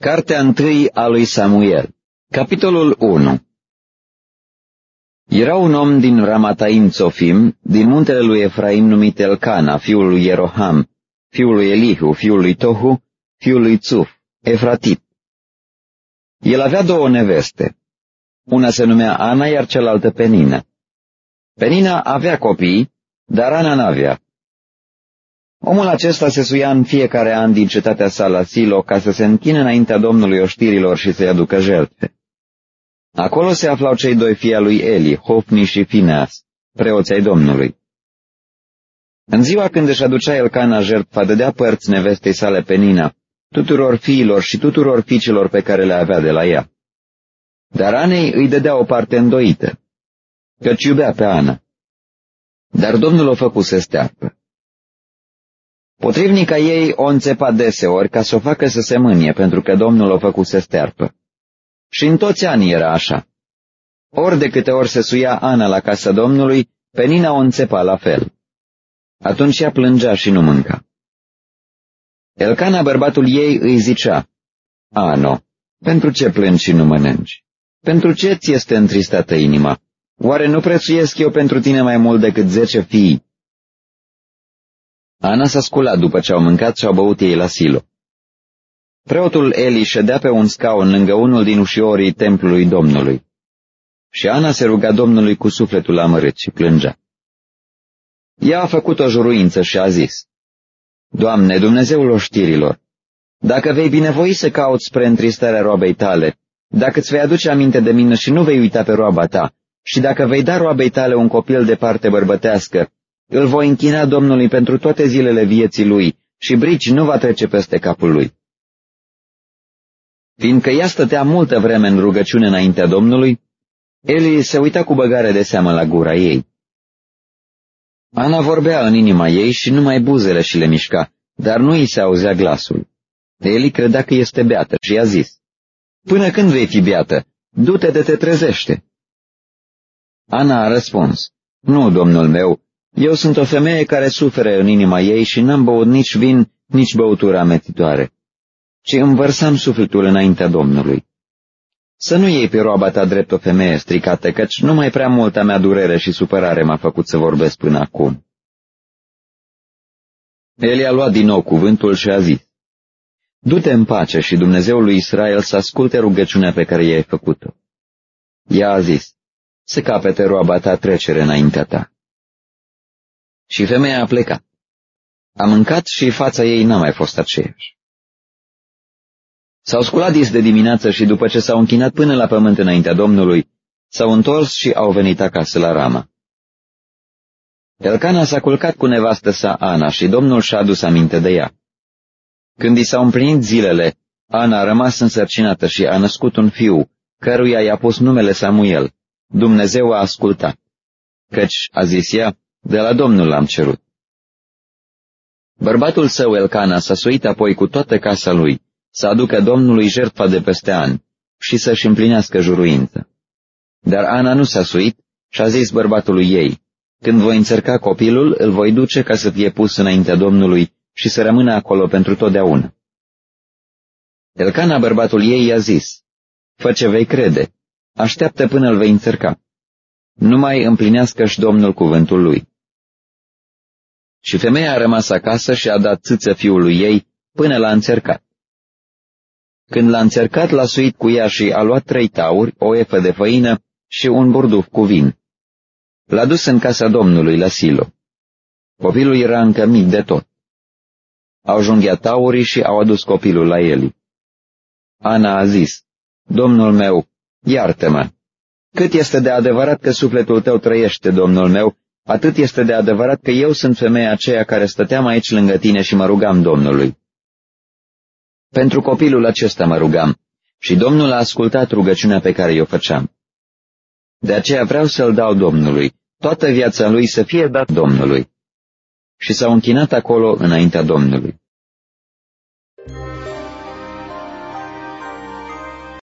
Cartea întâi a lui Samuel Capitolul 1 Era un om din Ramataim Țofim, din muntele lui Efraim numit Elcana, fiul lui Ieroham, fiul lui Elihu, fiul lui Tohu, fiul lui Țuf, Efratit. El avea două neveste. Una se numea Ana, iar cealaltă Penina. Penina avea copii, dar Ana n-avea. Omul acesta se suia în fiecare an din cetatea sa la Silo ca să se închine înaintea Domnului oștirilor și să-i aducă jertfe. Acolo se aflau cei doi fii lui Eli, Hofni și Fineas, preoții ai Domnului. În ziua când își aducea el cana jertfa, dădea părți nevestei sale pe Nina, tuturor fiilor și tuturor fiicilor pe care le avea de la ea. Dar Anei îi dădea o parte îndoită, căci iubea pe Ana. Dar Domnul o făcu să stearpă. Potrivnica ei o înțepa deseori ca să o facă să se mânie, pentru că Domnul o făcut să stearpă. Și în toți anii era așa. Ori de câte ori se suia Ana la casa Domnului, Penina o înțepa la fel. Atunci ea plângea și nu mânca. Elcana, bărbatul ei, îi zicea, Ano, pentru ce plângi și nu mănânci? Pentru ce ți este întristată inima? Oare nu prețuiesc eu pentru tine mai mult decât zece fii? Ana s-a sculat după ce au mâncat și au băut ei la silo. Preotul Eli ședea pe un scaun lângă unul din ușiorii templului Domnului. Și Ana se ruga Domnului cu sufletul amărât și plângea. Ea a făcut o juruință și a zis, Doamne, Dumnezeul oștirilor, dacă vei binevoi să cauți spre întristarea roabei tale, dacă îți vei aduce aminte de mine și nu vei uita pe roaba ta, și dacă vei da roabei tale un copil de parte bărbătească, îl voi închina Domnului pentru toate zilele vieții lui și brici nu va trece peste capul lui. Fiindcă ea stătea multă vreme în rugăciune înaintea Domnului, Eli se uita cu băgare de seamă la gura ei. Ana vorbea în inima ei și numai buzele și le mișca, dar nu îi se auzea glasul. Eli credea că este beată și i-a zis, Până când vei fi beată? Du-te de te trezește. Ana a răspuns, Nu, domnul meu, eu sunt o femeie care sufere în inima ei și n-am băut nici vin, nici băutură ametitoare, ci învărsam sufletul înaintea Domnului. Să nu iei pe roaba ta drept o femeie stricată, căci numai prea multa mea durere și supărare m-a făcut să vorbesc până acum. El i-a luat din nou cuvântul și a zis, Du-te în pace și Dumnezeul lui Israel să asculte rugăciunea pe care i-ai făcut-o. Ea a zis, să capete roaba ta trecere înaintea ta. Și femeia a plecat. A mâncat și fața ei n-a mai fost aceeași. S-au sculat dis de dimineață și după ce s-au închinat până la pământ înaintea Domnului, s-au întors și au venit acasă la Rama. Elcana s-a culcat cu nevastă sa Ana și Domnul și-a adus aminte de ea. Când i s-au împlinit zilele, Ana a rămas însărcinată și a născut un fiu, căruia i-a pus numele Samuel. Dumnezeu a ascultat. Căci, a zis ea, de la Domnul l-am cerut. Bărbatul său, Elcana, s-a suit apoi cu toată casa lui, să aducă Domnului jertfa de peste an și să-și împlinească juruință. Dar Ana nu s-a suit și a zis bărbatului ei, când voi încerca copilul, îl voi duce ca să fie pus înaintea Domnului și să rămână acolo pentru totdeauna. Elcana, bărbatul ei, i-a zis, Fă ce vei crede, așteaptă până îl vei încerca. Numai împlinească-și Domnul cuvântul lui. Și femeia a rămas acasă și a dat țâță fiului ei până l-a încercat. Când l-a încercat, l-a suit cu ea și a luat trei tauri, o efă de făină și un burduf cu vin. L-a dus în casa Domnului, la Silo. Copilul era încă mic de tot. Au junghiat taurii și au adus copilul la el. Ana a zis, Domnul meu, iartă-mă. Cât este de adevărat că sufletul tău trăiește, Domnul meu, atât este de adevărat că eu sunt femeia aceea care stăteam aici lângă tine și mă rugam Domnului. Pentru copilul acesta mă rugam și Domnul a ascultat rugăciunea pe care o făceam. De aceea vreau să-l dau Domnului, toată viața lui să fie dat Domnului. Și s-au închinat acolo înaintea Domnului.